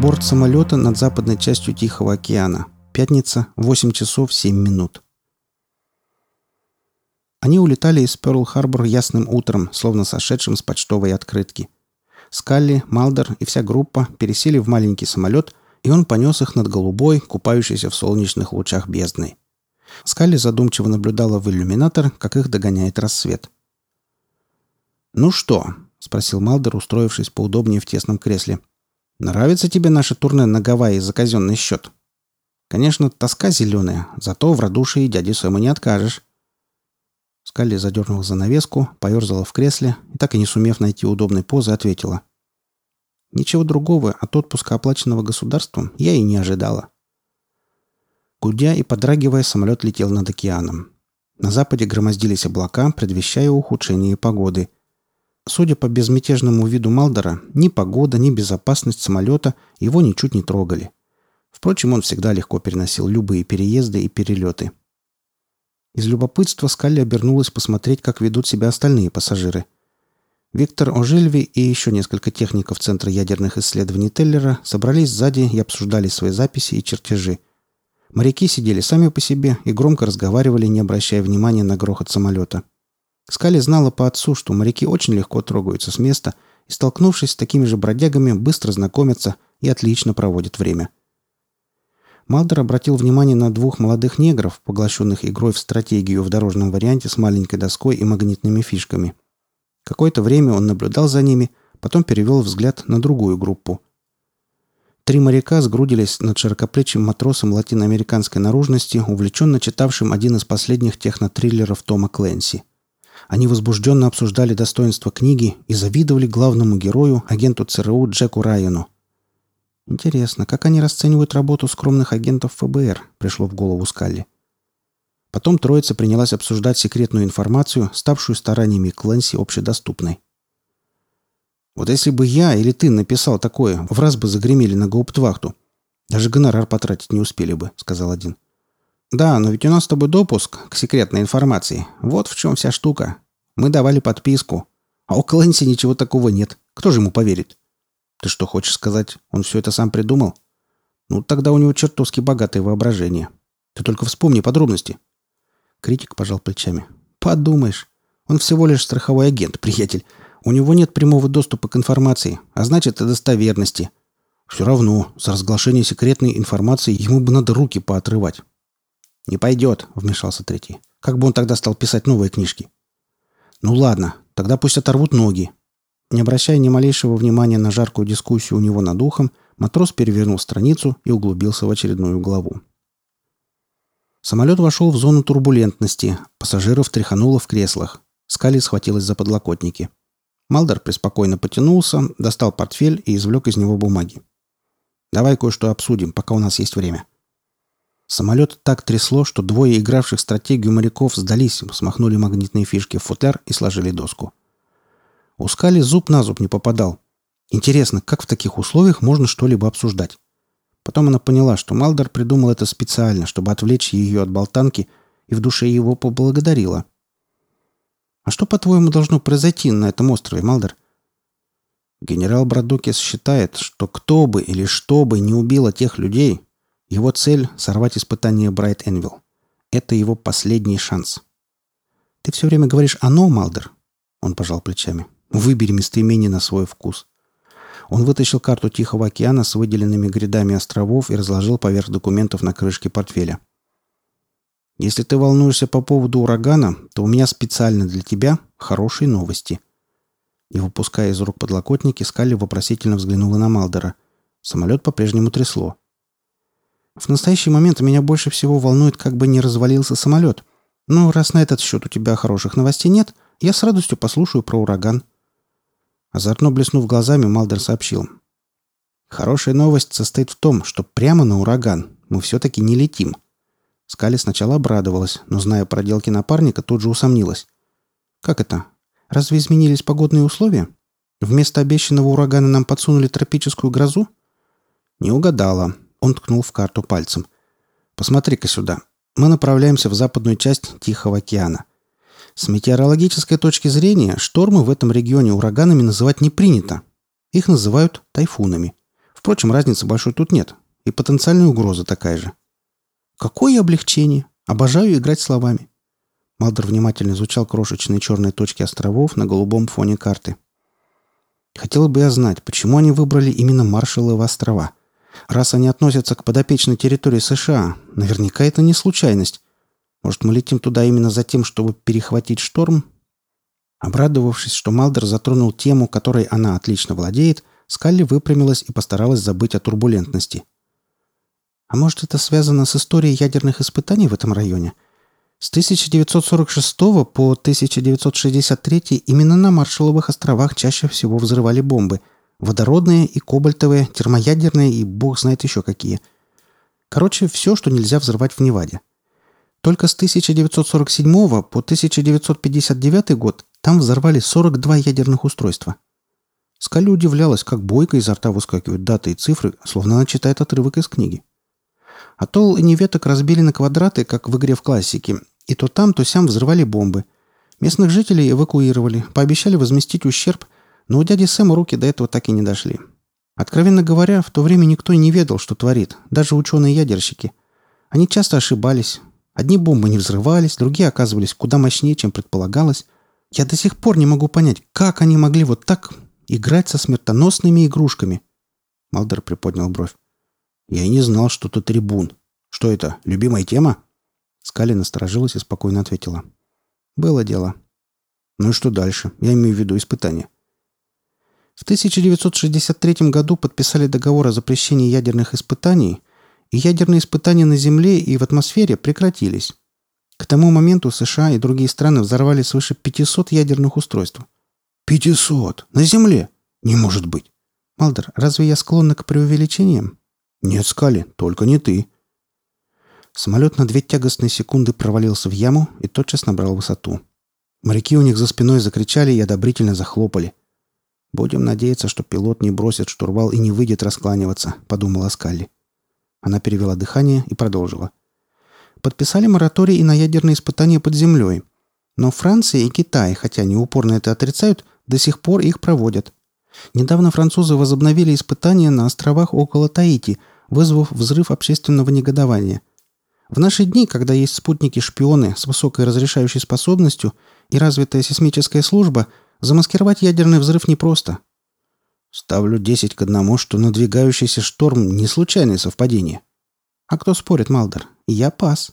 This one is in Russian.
Борт самолета над западной частью Тихого океана. Пятница, 8 часов 7 минут. Они улетали из Пёрл-Харбор ясным утром, словно сошедшим с почтовой открытки. Скалли, Малдер и вся группа пересели в маленький самолет, и он понес их над голубой, купающейся в солнечных лучах бездной. Скалли задумчиво наблюдала в иллюминатор, как их догоняет рассвет. «Ну что?» — спросил Малдер, устроившись поудобнее в тесном кресле. «Нравится тебе наше турне на Гавайи за казенный счет?» «Конечно, тоска зеленая, зато в радушии дяди Сэма не откажешь». Скалли задернула занавеску, поерзала в кресле и, так и не сумев найти удобной позы, ответила. «Ничего другого от отпуска, оплаченного государством, я и не ожидала». Гудя и подрагивая, самолет летел над океаном. На западе громоздились облака, предвещая ухудшение погоды. Судя по безмятежному виду Малдора, ни погода, ни безопасность самолета его ничуть не трогали. Впрочем, он всегда легко переносил любые переезды и перелеты – из любопытства Скалли обернулась посмотреть, как ведут себя остальные пассажиры. Виктор Ожильви и еще несколько техников Центра ядерных исследований Теллера собрались сзади и обсуждали свои записи и чертежи. Моряки сидели сами по себе и громко разговаривали, не обращая внимания на грохот самолета. Скали знала по отцу, что моряки очень легко трогаются с места и, столкнувшись с такими же бродягами, быстро знакомятся и отлично проводят время – Малдер обратил внимание на двух молодых негров, поглощенных игрой в стратегию в дорожном варианте с маленькой доской и магнитными фишками. Какое-то время он наблюдал за ними, потом перевел взгляд на другую группу. Три моряка сгрудились над широкоплечим матросом латиноамериканской наружности, увлеченно читавшим один из последних технотриллеров Тома Кленси. Они возбужденно обсуждали достоинства книги и завидовали главному герою, агенту ЦРУ Джеку Райану – Интересно, как они расценивают работу скромных агентов ФБР, пришло в голову Скалли. Потом троица принялась обсуждать секретную информацию, ставшую стараниями Клэнси общедоступной. «Вот если бы я или ты написал такое, в раз бы загремели на гауптвахту. Даже гонорар потратить не успели бы», — сказал один. «Да, но ведь у нас с тобой допуск к секретной информации. Вот в чем вся штука. Мы давали подписку. А у Клэнси ничего такого нет. Кто же ему поверит?» Ты что хочешь сказать? Он все это сам придумал? Ну, тогда у него чертовски богатое воображение. Ты только вспомни подробности. Критик пожал плечами. Подумаешь. Он всего лишь страховой агент, приятель. У него нет прямого доступа к информации, а значит и достоверности. Все равно, за разглашение секретной информации ему бы надо руки поотрывать. «Не пойдет», — вмешался третий. «Как бы он тогда стал писать новые книжки?» «Ну ладно, тогда пусть оторвут ноги. Не обращая ни малейшего внимания на жаркую дискуссию у него над ухом, матрос перевернул страницу и углубился в очередную главу. Самолет вошел в зону турбулентности, пассажиров тряхануло в креслах. Скали схватилась за подлокотники. Малдер преспокойно потянулся, достал портфель и извлек из него бумаги. «Давай кое-что обсудим, пока у нас есть время». Самолет так трясло, что двое игравших стратегию моряков сдались, смахнули магнитные фишки в футляр и сложили доску. У Скали зуб на зуб не попадал. Интересно, как в таких условиях можно что-либо обсуждать? Потом она поняла, что Малдер придумал это специально, чтобы отвлечь ее от болтанки, и в душе его поблагодарила. «А что, по-твоему, должно произойти на этом острове, Малдер?» Генерал Брадукис считает, что кто бы или что бы не убило тех людей, его цель — сорвать испытание Брайт Энвилл. Это его последний шанс. «Ты все время говоришь «оно», Малдер?» Он пожал плечами. Выбери местоимение на свой вкус. Он вытащил карту Тихого океана с выделенными грядами островов и разложил поверх документов на крышке портфеля. Если ты волнуешься по поводу урагана, то у меня специально для тебя хорошие новости. И выпуская из рук подлокотники, Скалли вопросительно взглянула на Малдера. Самолет по-прежнему трясло. В настоящий момент меня больше всего волнует, как бы не развалился самолет. Но раз на этот счет у тебя хороших новостей нет, я с радостью послушаю про ураган. Озорно блеснув глазами, Малдер сообщил. «Хорошая новость состоит в том, что прямо на ураган мы все-таки не летим». Скали сначала обрадовалась, но, зная проделки напарника, тут же усомнилась. «Как это? Разве изменились погодные условия? Вместо обещанного урагана нам подсунули тропическую грозу?» «Не угадала», — он ткнул в карту пальцем. «Посмотри-ка сюда. Мы направляемся в западную часть Тихого океана. С метеорологической точки зрения штормы в этом регионе ураганами называть не принято. Их называют тайфунами. Впрочем, разницы большой тут нет. И потенциальная угроза такая же. Какое облегчение! Обожаю играть словами. Малдер внимательно изучал крошечные черные точки островов на голубом фоне карты. Хотел бы я знать, почему они выбрали именно Маршалловы острова. Раз они относятся к подопечной территории США, наверняка это не случайность. Может, мы летим туда именно за тем, чтобы перехватить шторм? Обрадовавшись, что Малдер затронул тему, которой она отлично владеет, Скалли выпрямилась и постаралась забыть о турбулентности. А может, это связано с историей ядерных испытаний в этом районе? С 1946 по 1963 именно на Маршалловых островах чаще всего взрывали бомбы. Водородные и кобальтовые, термоядерные и бог знает еще какие. Короче, все, что нельзя взрывать в Неваде. Только с 1947 по 1959 год там взорвали 42 ядерных устройства. Скали удивлялась, как бойко изо рта выскакивают даты и цифры, словно она читает отрывок из книги. Атолл и неветок разбили на квадраты, как в игре в классике, и то там, то сям взрывали бомбы. Местных жителей эвакуировали, пообещали возместить ущерб, но у дяди Сэма руки до этого так и не дошли. Откровенно говоря, в то время никто не ведал, что творит, даже ученые-ядерщики. Они часто ошибались. Одни бомбы не взрывались, другие оказывались куда мощнее, чем предполагалось. Я до сих пор не могу понять, как они могли вот так играть со смертоносными игрушками. Малдер приподнял бровь. Я и не знал, что ты трибун. Что это, любимая тема? Скали насторожилась и спокойно ответила. Было дело. Ну и что дальше? Я имею в виду испытания. В 1963 году подписали договор о запрещении ядерных испытаний, и ядерные испытания на Земле и в атмосфере прекратились. К тому моменту США и другие страны взорвали свыше 500 ядерных устройств. 500? На Земле? Не может быть. Малдер, разве я склонна к преувеличениям? «Нет, Скали, только не ты». Самолет на две тягостные секунды провалился в яму и тотчас набрал высоту. Моряки у них за спиной закричали и одобрительно захлопали. «Будем надеяться, что пилот не бросит штурвал и не выйдет раскланиваться», — подумала Скалли. Она перевела дыхание и продолжила. «Подписали мораторий и на ядерные испытания под землей. Но Франция и Китай, хотя они упорно это отрицают, до сих пор их проводят. Недавно французы возобновили испытания на островах около Таити, вызвав взрыв общественного негодования. В наши дни, когда есть спутники-шпионы с высокой разрешающей способностью и развитая сейсмическая служба, замаскировать ядерный взрыв непросто. Ставлю 10 к одному, что надвигающийся шторм – не случайное совпадение. А кто спорит, Малдер? Я пас.